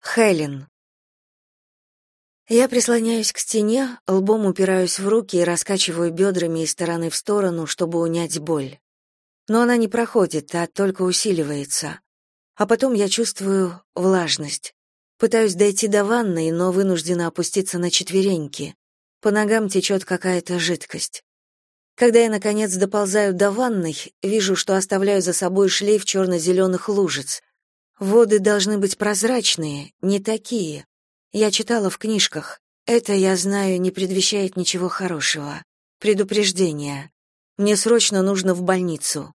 Хелен. Я прислоняюсь к стене, лбом упираюсь в руки и раскачиваю бедрами из стороны в сторону, чтобы унять боль. Но она не проходит, а только усиливается. А потом я чувствую влажность. Пытаюсь дойти до ванной, но вынуждена опуститься на четвереньки. По ногам течет какая-то жидкость. Когда я, наконец, доползаю до ванной, вижу, что оставляю за собой шлейф черно-зеленых лужиц. Воды должны быть прозрачные, не такие. Я читала в книжках. Это, я знаю, не предвещает ничего хорошего. Предупреждение. Мне срочно нужно в больницу.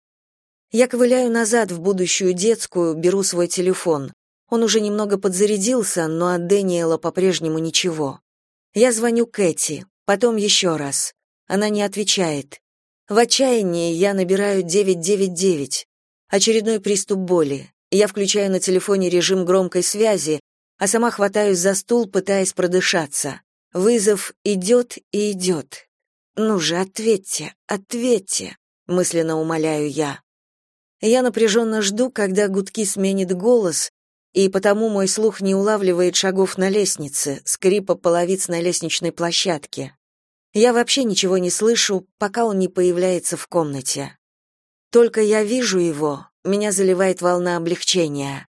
Я ковыляю назад в будущую детскую, беру свой телефон. Он уже немного подзарядился, но от Дэниела по-прежнему ничего. Я звоню Кэти, потом еще раз. Она не отвечает. В отчаянии я набираю 999. Очередной приступ боли. Я включаю на телефоне режим громкой связи, а сама хватаюсь за стул, пытаясь продышаться. Вызов идет и идет. «Ну же, ответьте, ответьте», — мысленно умоляю я. Я напряженно жду, когда гудки сменит голос, и потому мой слух не улавливает шагов на лестнице, скрипа половиц на лестничной площадке. Я вообще ничего не слышу, пока он не появляется в комнате. Только я вижу его, меня заливает волна облегчения.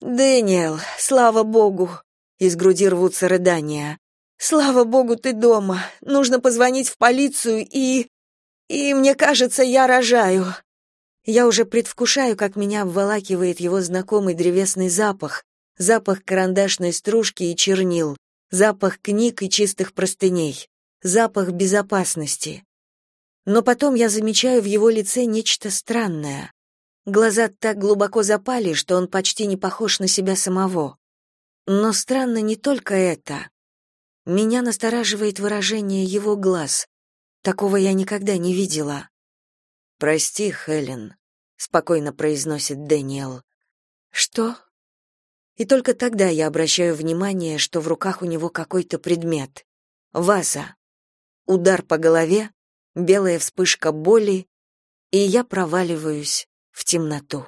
«Дэниел, слава богу!» Из груди рвутся рыдания. «Слава богу, ты дома. Нужно позвонить в полицию и... И мне кажется, я рожаю». Я уже предвкушаю, как меня обволакивает его знакомый древесный запах, запах карандашной стружки и чернил, запах книг и чистых простыней, запах безопасности. Но потом я замечаю в его лице нечто странное. Глаза так глубоко запали, что он почти не похож на себя самого. Но странно не только это. Меня настораживает выражение его глаз. Такого я никогда не видела. «Прости, Хелен», — спокойно произносит Дэниел. «Что?» И только тогда я обращаю внимание, что в руках у него какой-то предмет. Ваза. Удар по голове, белая вспышка боли, и я проваливаюсь в темноту.